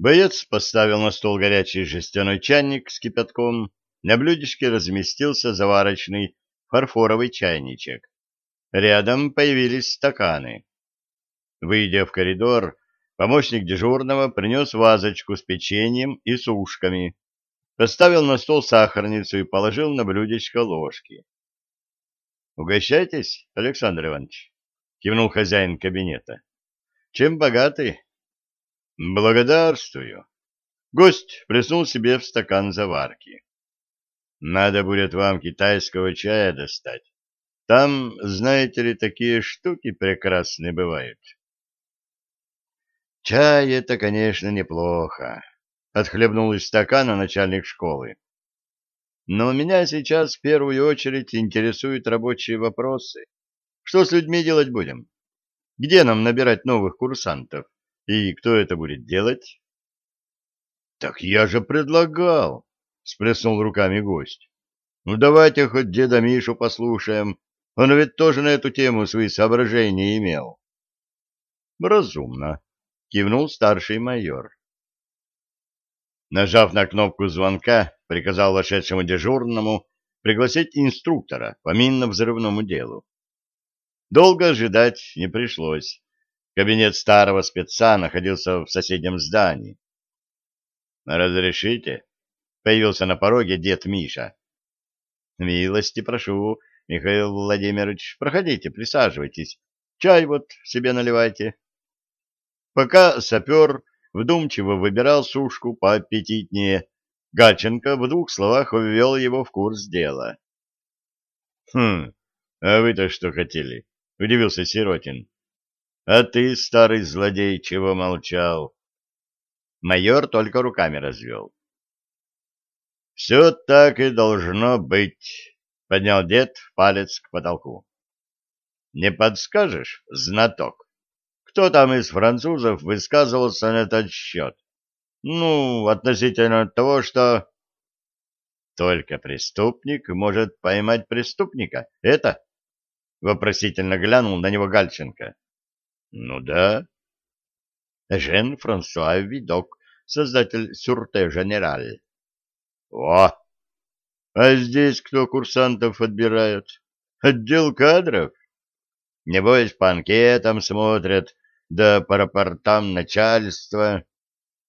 Боец поставил на стол горячий жестяной чайник с кипятком, на блюдечке разместился заварочный фарфоровый чайничек. Рядом появились стаканы. Выйдя в коридор, помощник дежурного принес вазочку с печеньем и сушками, поставил на стол сахарницу и положил на блюдечко ложки. — Угощайтесь, Александр Иванович, — кивнул хозяин кабинета. — Чем богаты? — Благодарствую. Гость плеснул себе в стакан заварки. — Надо будет вам китайского чая достать. Там, знаете ли, такие штуки прекрасные бывают. — Чай — это, конечно, неплохо, — отхлебнул из стакана начальник школы. Но меня сейчас в первую очередь интересуют рабочие вопросы. Что с людьми делать будем? Где нам набирать новых курсантов? И кто это будет делать? — Так я же предлагал, — сплеснул руками гость. — Ну давайте хоть деда Мишу послушаем. Он ведь тоже на эту тему свои соображения имел. — Разумно, — кивнул старший майор. Нажав на кнопку звонка, приказал вошедшему дежурному пригласить инструктора по минно-взрывному делу. Долго ожидать не пришлось. Кабинет старого спеца находился в соседнем здании. «Разрешите?» — появился на пороге дед Миша. «Милости прошу, Михаил Владимирович, проходите, присаживайтесь. Чай вот себе наливайте». Пока сапер вдумчиво выбирал сушку поаппетитнее. Гальченко в двух словах ввел его в курс дела. — Хм, а вы-то что хотели? — удивился Сиротин. — А ты, старый злодей, чего молчал? Майор только руками развел. — Все так и должно быть, — поднял дед палец к потолку. — Не подскажешь, знаток? Кто там из французов высказывался на этот счет? Ну, относительно того, что... Только преступник может поймать преступника. Это? Вопросительно глянул на него Гальченко. Ну да. Жен-Франсуа Видок, создатель Сюрте-Женераль. О! А здесь кто курсантов отбирает? Отдел кадров? Небось, по анкетам смотрят, да по рапортам начальства.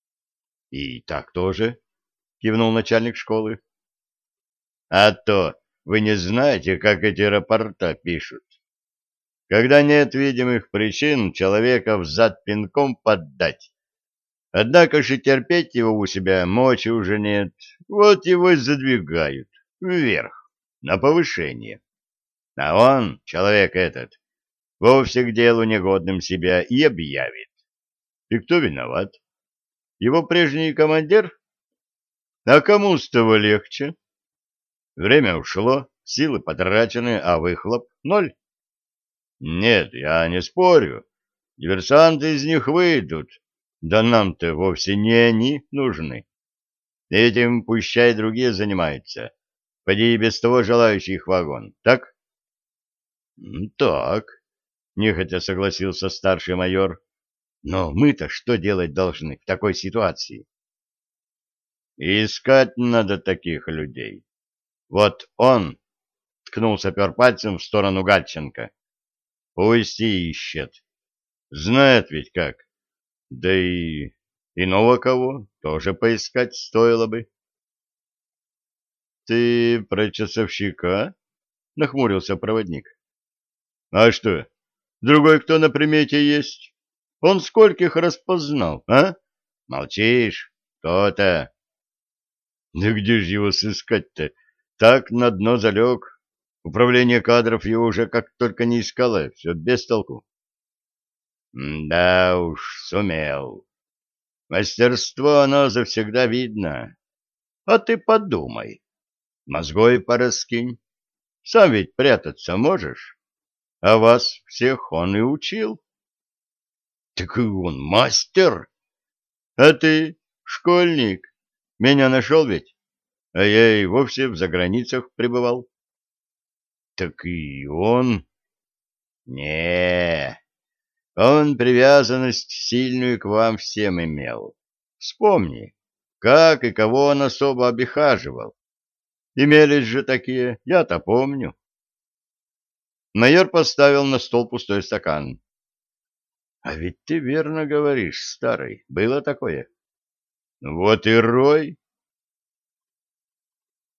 — И так тоже, — кивнул начальник школы. — А то вы не знаете, как эти рапорта пишут. Когда нет видимых причин человека взад пинком поддать. Однако же терпеть его у себя мочи уже нет. Вот его и задвигают вверх, на повышение. А он, человек этот, вовсе к делу негодным себя и объявит. И кто виноват? Его прежний командир? А кому с того легче? Время ушло, силы потрачены, а выхлоп — ноль. Нет, я не спорю. Диверсанты из них выйдут. Да нам-то вовсе не они нужны. Этим пущай другие занимаются. Поди и без того желающих вагон, так? — Так, — нехотя согласился старший майор. «Но мы-то что делать должны в такой ситуации?» «Искать надо таких людей. Вот он!» — ткнул сапер пальцем в сторону Гальченко. «Пусть и ищет. Знает ведь как. Да и иного кого тоже поискать стоило бы». «Ты про часовщика?» — нахмурился проводник. «А что?» Другой кто на примете есть? Он скольких распознал, а? Молчишь? То-то. Да где же его сыскать-то? Так на дно залег. Управление кадров его уже как только не искало, все без толку. Да уж, сумел. Мастерство оно завсегда видно. А ты подумай. Мозгой пораскинь. Сам ведь прятаться можешь? а вас всех он и учил. — Так и он мастер. — А ты, школьник, меня нашел ведь, а я и вовсе в заграницах пребывал. — Так и он... — Не, он привязанность сильную к вам всем имел. Вспомни, как и кого он особо обихаживал. Имелись же такие, я-то помню. Майор поставил на стол пустой стакан. — А ведь ты верно говоришь, старый, было такое. — Вот и рой.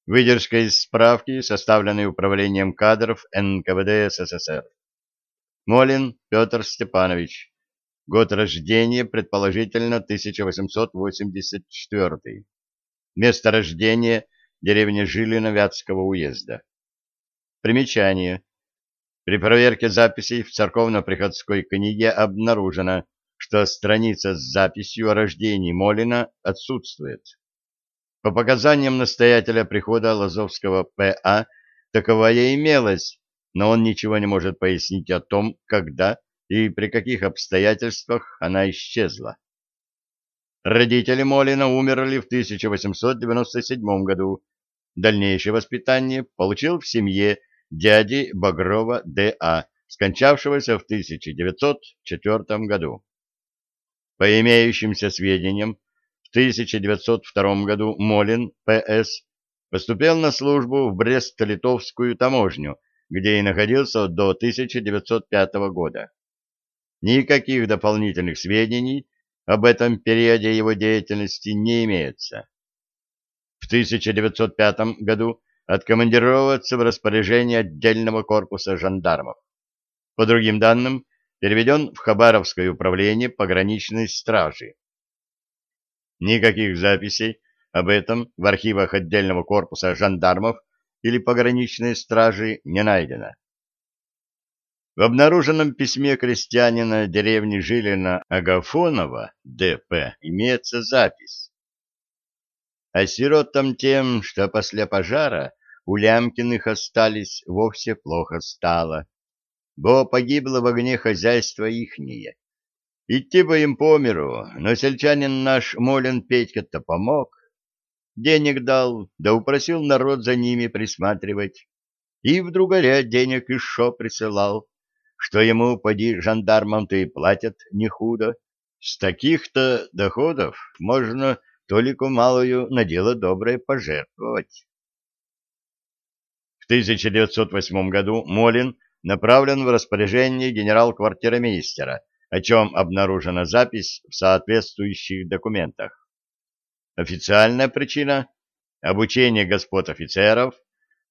Выдержка из справки, составленной Управлением кадров НКВД СССР. Молин Петр Степанович. Год рождения, предположительно, 1884. Место рождения – деревня Жилина Вятского уезда. Примечание. При проверке записей в церковно-приходской книге обнаружено, что страница с записью о рождении Молина отсутствует. По показаниям настоятеля прихода Лазовского П.А. таковая имелась, но он ничего не может пояснить о том, когда и при каких обстоятельствах она исчезла. Родители Молина умерли в 1897 году. Дальнейшее воспитание получил в семье дяди Багрова Д.А., скончавшегося в 1904 году. По имеющимся сведениям, 1902 году Молин П.С. поступил на службу в Брест-Литовскую таможню, где и находился до 1905 года. Никаких дополнительных сведений об этом периоде его деятельности не имеется. В 1905 году откомандировывается в распоряжение отдельного корпуса жандармов. По другим данным, переведен в Хабаровское управление пограничной стражи. Никаких записей об этом в архивах отдельного корпуса жандармов или пограничной стражи не найдено. В обнаруженном письме крестьянина деревни Жилина Агафонова, Д.П., имеется запись. А сиротам тем, что после пожара у Лямкиных остались, вовсе плохо стало, бо погибло в огне хозяйство ихнее. Идти бы им по миру, но сельчанин наш Молен Петька-то помог. Денег дал, да упросил народ за ними присматривать. И в другоря денег еще присылал что ему, поди, жандармам-то и платят не худо. С таких-то доходов можно толику малую на дело доброе пожертвовать. В 1908 году Молин направлен в распоряжение генерал-квартирмейстера, о чем обнаружена запись в соответствующих документах. Официальная причина – обучение господ офицеров,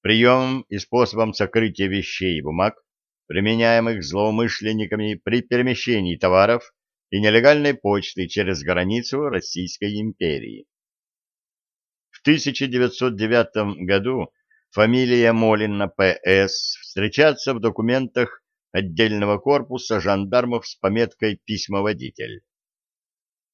приемом и способом сокрытия вещей и бумаг, применяемых злоумышленниками при перемещении товаров и нелегальной почты через границу Российской империи. В 1909 году фамилия Молина П.С. встречается в документах отдельного корпуса жандармов с пометкой «Письмоводитель».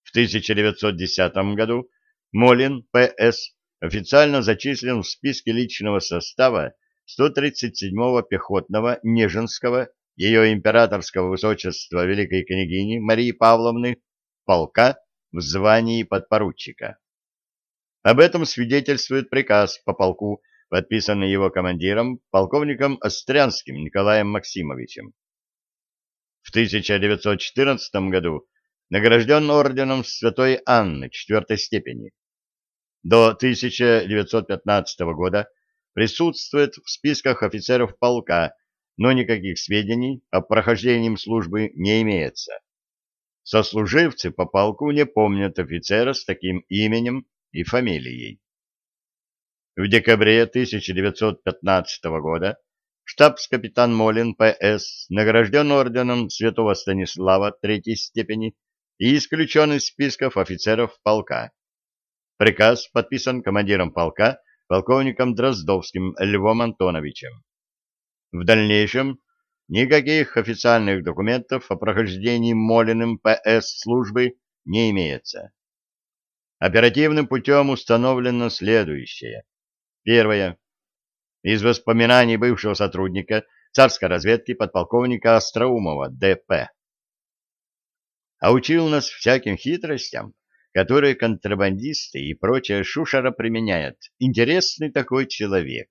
В 1910 году Молин П.С. официально зачислен в списке личного состава 137-го пехотного Нежинского ее императорского высочества великой княгини Марии Павловны полка в звании подпоручика. Об этом свидетельствует приказ по полку, подписанный его командиром, полковником Острянским Николаем Максимовичем. В 1914 году награжден орденом Святой Анны четвертой степени. До 1915 года присутствует в списках офицеров полка, но никаких сведений о прохождении службы не имеется. Сослуживцы по полку не помнят офицера с таким именем и фамилией. В декабре 1915 года штабс-капитан Молин П.С. награжден орденом Святого Станислава третьей степени и исключен из списков офицеров полка. Приказ подписан командиром полка полковником Дроздовским Львом Антоновичем. В дальнейшем никаких официальных документов о прохождении Молиным ПС службы не имеется. Оперативным путем установлено следующее. Первое. Из воспоминаний бывшего сотрудника царской разведки подполковника Остроумова Д.П. А учил нас всяким хитростям, которые контрабандисты и прочая шушера применяют. Интересный такой человек.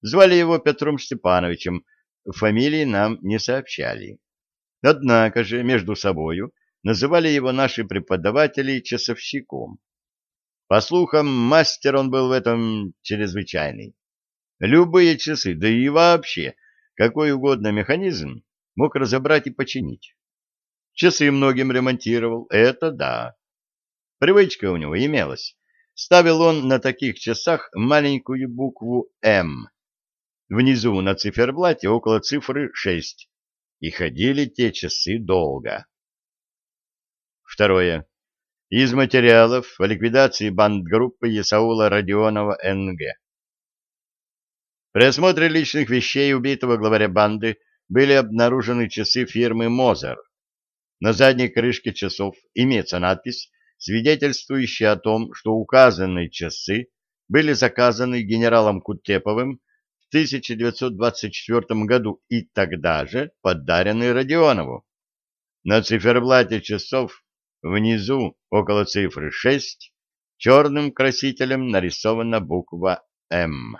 Звали его Петром Степановичем, фамилии нам не сообщали. Однако же между собою называли его наши преподаватели часовщиком. По слухам, мастер он был в этом чрезвычайный. Любые часы, да и вообще какой угодно механизм мог разобрать и починить. Часы многим ремонтировал, это да. Привычка у него имелась. Ставил он на таких часах маленькую букву «М». Внизу на циферблате около цифры 6. И ходили те часы долго. Второе. Из материалов о ликвидации бандгруппы Исаула Родионова НГ. При осмотре личных вещей убитого главаря банды были обнаружены часы фирмы «Мозер». На задней крышке часов имеется надпись, свидетельствующая о том, что указанные часы были заказаны генералом Кутеповым в 1924 году и тогда же подарены Родионову. На циферблате часов внизу, около цифры 6, черным красителем нарисована буква «М».